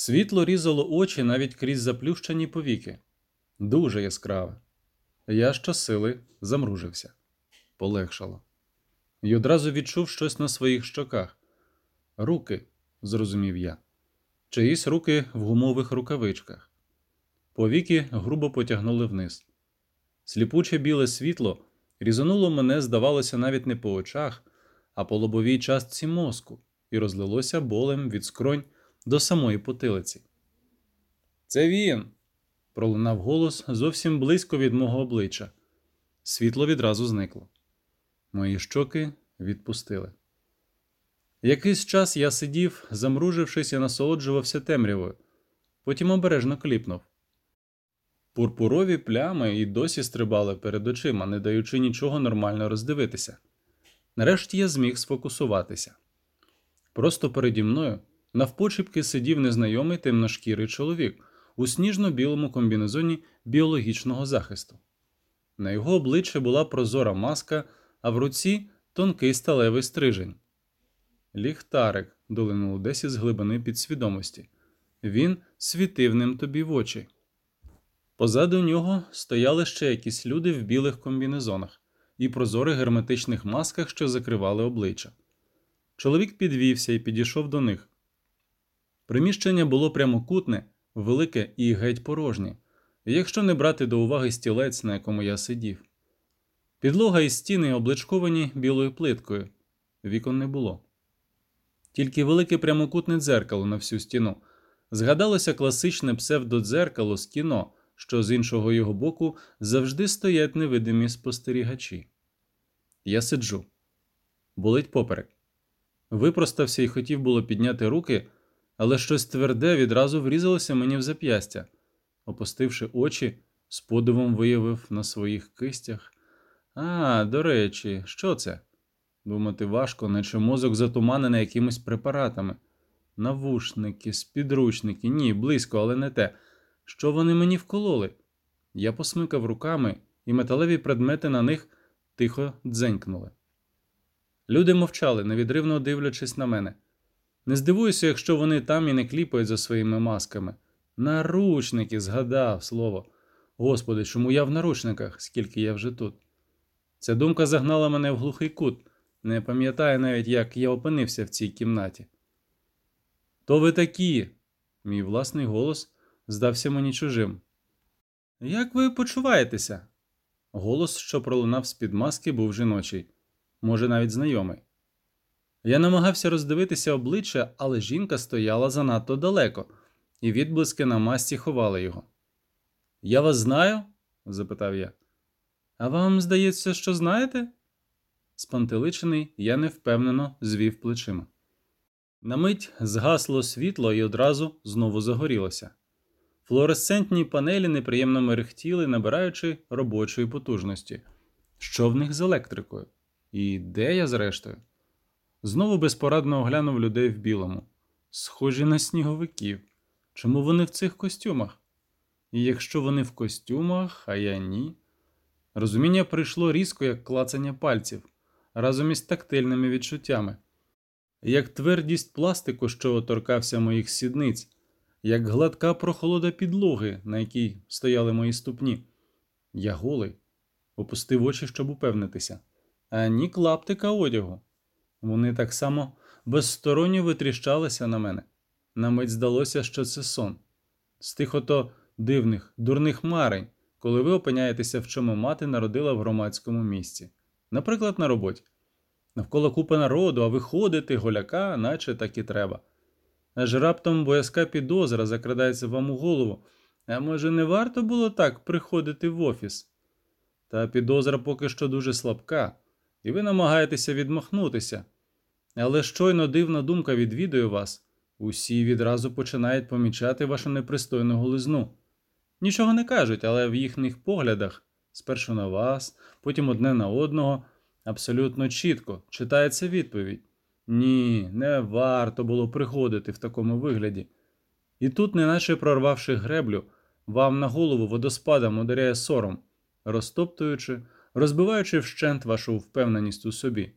Світло різало очі навіть крізь заплющені повіки. Дуже яскраве. Я щосили замружився. Полегшало. І одразу відчув щось на своїх щоках. Руки, зрозумів я. Чиїсь руки в гумових рукавичках. Повіки грубо потягнули вниз. Сліпуче біле світло різануло мене, здавалося, навіть не по очах, а по лобовій частці мозку, і розлилося болем від скронь до самої потилиці. Це він. пролунав голос зовсім близько від мого обличчя. Світло відразу зникло. Мої щоки відпустили. Якийсь час я сидів, замружившись і насолоджувався темрявою, потім обережно кліпнув. Пурпурові плями і досі стрибали перед очима, не даючи нічого нормально роздивитися. Нарешті я зміг сфокусуватися. Просто переді мною навпочіпки сидів незнайомий темношкірий чоловік у сніжно-білому комбінезоні біологічного захисту. На його обличчі була прозора маска, а в руці тонкий сталевий стрижень. Ліхтарик долинув десь із глибини підсвідомості. Він світив ним тобі в очі. Позаду нього стояли ще якісь люди в білих комбінезонах і прозорих герметичних масках, що закривали обличчя. Чоловік підвівся і підійшов до них. Приміщення було прямокутне, велике і геть порожнє, якщо не брати до уваги стілець, на якому я сидів. Підлога і стіни обличковані білою плиткою, вікон не було. Тільки велике прямокутне дзеркало на всю стіну. Згадалося класичне псевдодзеркало з кіно, що з іншого його боку завжди стоять невидимі спостерігачі. Я сиджу, болить поперек. Випростався і хотів було підняти руки, але щось тверде відразу врізалося мені в зап'ястя. Опустивши очі, з подивом виявив на своїх кистях. А, до речі, що це? Думати важко, наче мозок затуманений якимись препаратами. Навушники, спідручники, ні, близько, але не те. Що вони мені вкололи? Я посмикав руками, і металеві предмети на них тихо дзенькнули. Люди мовчали, невідривно дивлячись на мене. Не здивуюся, якщо вони там і не кліпають за своїми масками. Наручники, згадав слово. Господи, чому я в наручниках, скільки я вже тут? Ця думка загнала мене в глухий кут, не пам'ятаю навіть, як я опинився в цій кімнаті. То ви такі, мій власний голос здався мені чужим. Як ви почуваєтеся? Голос, що пролунав з-під маски, був жіночий, може, навіть знайомий. Я намагався роздивитися обличчя, але жінка стояла занадто далеко, і відблиски на масці ховали його. Я вас знаю? запитав я. А вам здається, що знаєте? Спантеличений, я невпевнено звів плечима. На мить згасло світло і одразу знову загорілося. Флуоресцентні панелі неприємно мерехтіли, набираючи робочої потужності. Що в них з електрикою? І де я, зрештою? Знову безпорадно оглянув людей в білому. Схожі на сніговиків. Чому вони в цих костюмах? І якщо вони в костюмах, а я ні. Розуміння прийшло різко, як клацання пальців, разом із тактильними відчуттями, як твердість пластику, що торкався моїх сідниць як гладка прохолода підлоги, на якій стояли мої ступні. Я голий, опустив очі, щоб упевнитися, а ні клаптика одягу. Вони так само безсторонньо витріщалися на мене. На мить здалося, що це сон. З тих ото дивних, дурних марень, коли ви опиняєтеся, в чому мати народила в громадському місці, наприклад, на роботі. Навколо купа народу, а виходити голяка, наче так і треба. Аж раптом боязка підозра закрадається вам у голову. А може, не варто було так приходити в офіс? Та підозра поки що дуже слабка, і ви намагаєтеся відмахнутися. Але щойно дивна думка відвідує вас, усі відразу починають помічати вашу непристойну голизну. Нічого не кажуть, але в їхніх поглядах, спершу на вас, потім одне на одного, абсолютно чітко читається відповідь. Ні, не варто було приходити в такому вигляді. І тут, неначе прорвавши греблю, вам на голову водоспадом ударяє сором, розтоптуючи, розбиваючи вщент вашу впевненість у собі.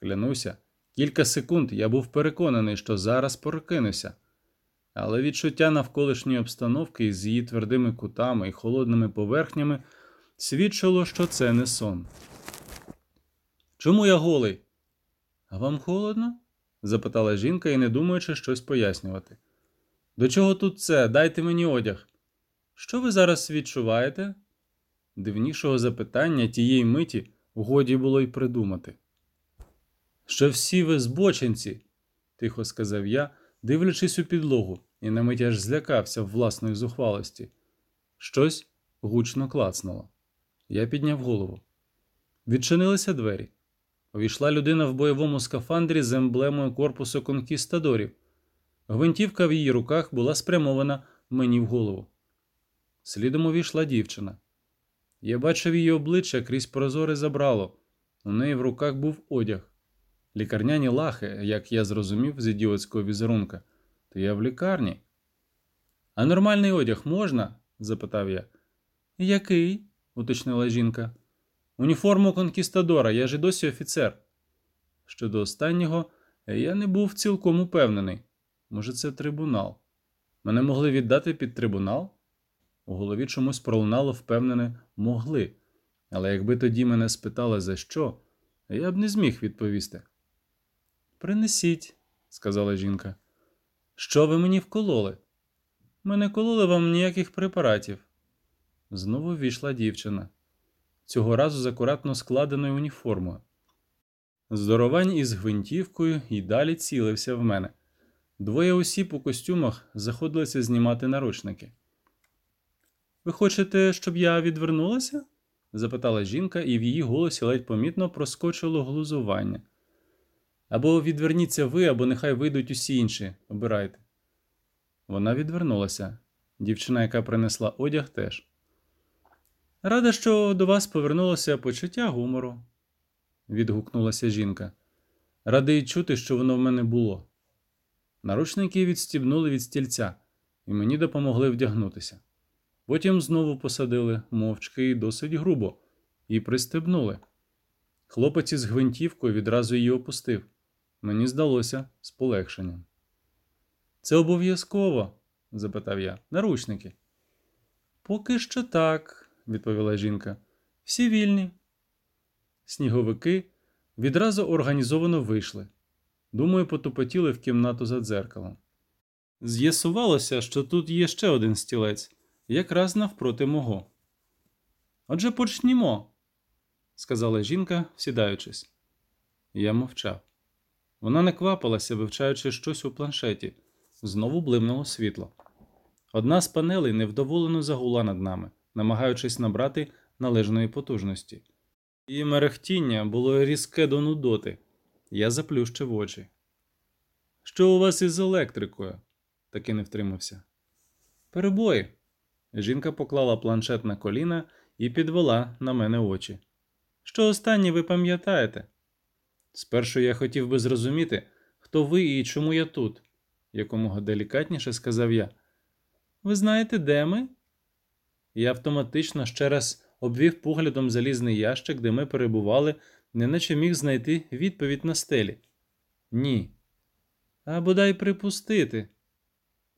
Клянуся, кілька секунд я був переконаний, що зараз прокинуся. але відчуття навколишньої обстановки з її твердими кутами і холодними поверхнями свідчило, що це не сон. Чому я голий? А вам холодно? запитала жінка і не думаючи щось пояснювати. До чого тут це? Дайте мені одяг. Що ви зараз відчуваєте? Дивнішого запитання тієї миті годі було й придумати. Що всі ви збочинці, тихо сказав я, дивлячись у підлогу, і на мить аж злякався власної зухвалості. Щось гучно клацнуло. Я підняв голову. Відчинилися двері. Увійшла людина в бойовому скафандрі з емблемою корпусу конкістадорів. Гвинтівка в її руках була спрямована мені в голову. Слідом увійшла дівчина. Я бачив її обличчя крізь прозоре забрало. У неї в руках був одяг. Лікарняні лахи, як я зрозумів з ідіотського візерунка, то я в лікарні. А нормальний одяг можна? запитав я. Який? уточнила жінка. Уніформу конкістадора, я ж і досі офіцер. Щодо останнього, я не був цілком упевнений. Може, це трибунал. Мене могли віддати під трибунал? У голові чомусь пролунало впевнене могли, але якби тоді мене спитали за що, я б не зміг відповісти. Принесіть, сказала жінка. Що ви мені вкололи? Ми не кололи вам ніяких препаратів. Знову ввійшла дівчина, цього разу з акуратно складеною уніформою. Здоровань із гвинтівкою і далі цілився в мене. Двоє осіб у костюмах заходилися знімати наручники. Ви хочете, щоб я відвернулася? запитала жінка, і в її голосі ледь помітно проскочило глузування. Або відверніться ви, або нехай вийдуть усі інші. Обирайте. Вона відвернулася. Дівчина, яка принесла одяг, теж. Рада, що до вас повернулося почуття гумору, відгукнулася жінка. Радий чути, що воно в мене було. Наручники відстібнули від стільця, і мені допомогли вдягнутися. Потім знову посадили мовчки і досить грубо, і пристебнули. Хлопець із гвинтівкою відразу її опустив. Мені здалося з полегшенням. Це обов'язково? запитав я. Наручники. Поки що так, відповіла жінка. Всі вільні. Сніговики відразу організовано вийшли. Думаю, потупотіли в кімнату за дзеркалом. З'ясувалося, що тут є ще один стілець, якраз навпроти мого. Отже, почнімо, сказала жінка, сідаючись. Я мовчав. Вона не квапилася, вивчаючи щось у планшеті. Знову блимнуло світло. Одна з панелей невдоволено загула над нами, намагаючись набрати належної потужності. Її мерехтіння було різке до нудоти. Я заплющив очі. Що у вас із електрикою? таки не втримався. Перебої. Жінка поклала планшет на коліна і підвела на мене очі. Що останнє ви пам'ятаєте? Спершу я хотів би зрозуміти, хто ви і чому я тут, якомога делікатніше сказав я. Ви знаєте, де ми? Я автоматично ще раз обвів поглядом залізний ящик, де ми перебували, неначе міг знайти відповідь на стелі. Ні. А бодай припустити.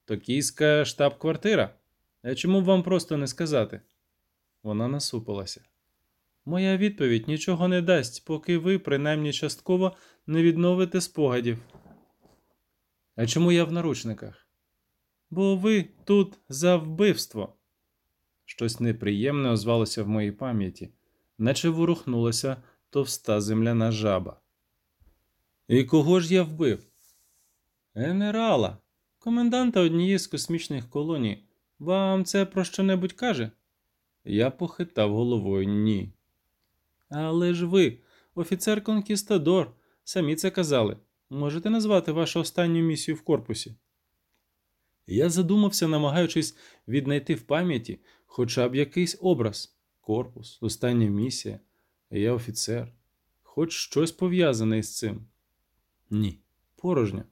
Токійська штаб-квартира. А чому б вам просто не сказати? Вона насупилася. Моя відповідь нічого не дасть, поки ви, принаймні частково, не відновите спогадів. А чому я в наручниках? Бо ви тут за вбивство. Щось неприємне озвалося в моїй пам'яті, наче ворухнулася товста земляна жаба. І кого ж я вбив? Генерала, коменданта однієї з космічних колоній. Вам це про що небудь каже? Я похитав головою ні. Але ж ви, офіцер Конкістадор, самі це казали. Можете назвати вашу останню місію в корпусі? Я задумався, намагаючись віднайти в пам'яті хоча б якийсь образ корпус, остання місія, я офіцер, хоч щось пов'язане із цим. Ні, порожньо.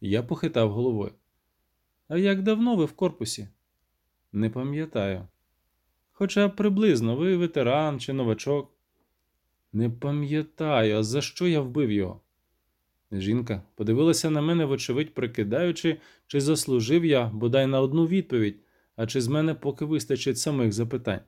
Я похитав головою. А як давно ви в корпусі? Не пам'ятаю. Хоча б приблизно ви ветеран чи новачок. Не пам'ятаю, а за що я вбив його? Жінка подивилася на мене, вочевидь, прикидаючи, чи заслужив я бодай на одну відповідь, а чи з мене поки вистачить самих запитань.